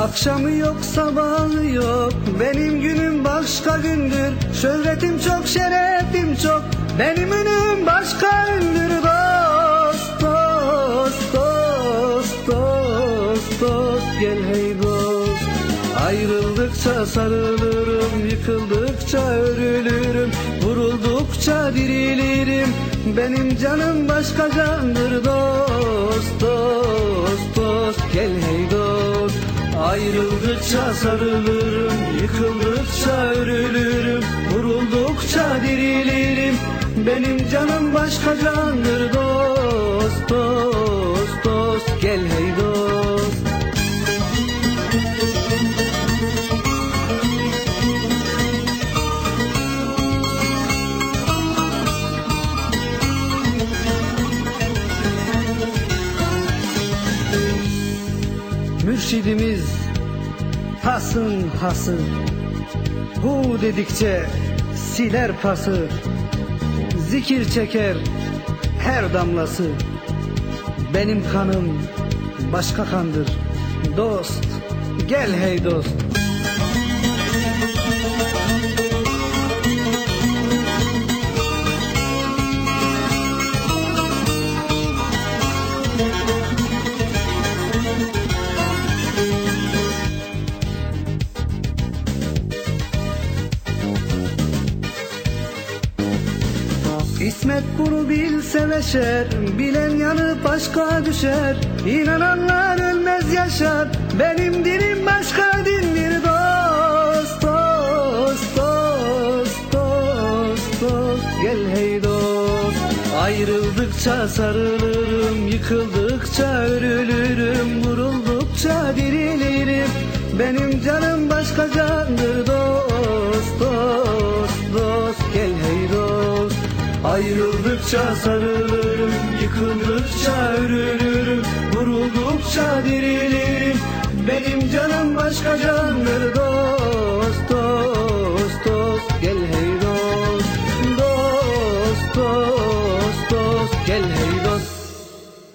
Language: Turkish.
Akşamı yok sabahı yok. Benim günüm başka gündür. Şöhretim çok şerefim çok. Benim önüm başka ündür Dost dost dost dost dost. Gel hey dost. Ayrıldıkça sarılırım Yıkıldıkça örülürüm Vuruldukça dirilirim. Benim canım başka candır. Dost dost Ayrıldıkça sarılırım Yıkıldıkça örülürüm Vuruldukça dirilirim. Benim canım başka candır Dost dost dost Gel hey dost. Mürşidimiz hasın hası Hu dedikçe siler pası. Zikir çeker her damlası. Benim kanım başka kandır. Dost gel hey dost İsmet bunu bilse beşer Bilen yanı başka düşer. İnananlar ölmez yaşar. Benim dinim başka dindir Dost dost dost dost dost. Gel hey dost Ayrıldıkça sarılırım. Yıkıldıkça örülürüm. Vuruldukça dirilirim. Benim canım başka Ayrıldıkça sarılırım Yıkıldıkça örülürüm Vuruldukça dirilirim. Benim canım başka candır Dost dost dost Gel hey dost Dost dost dost Gel hey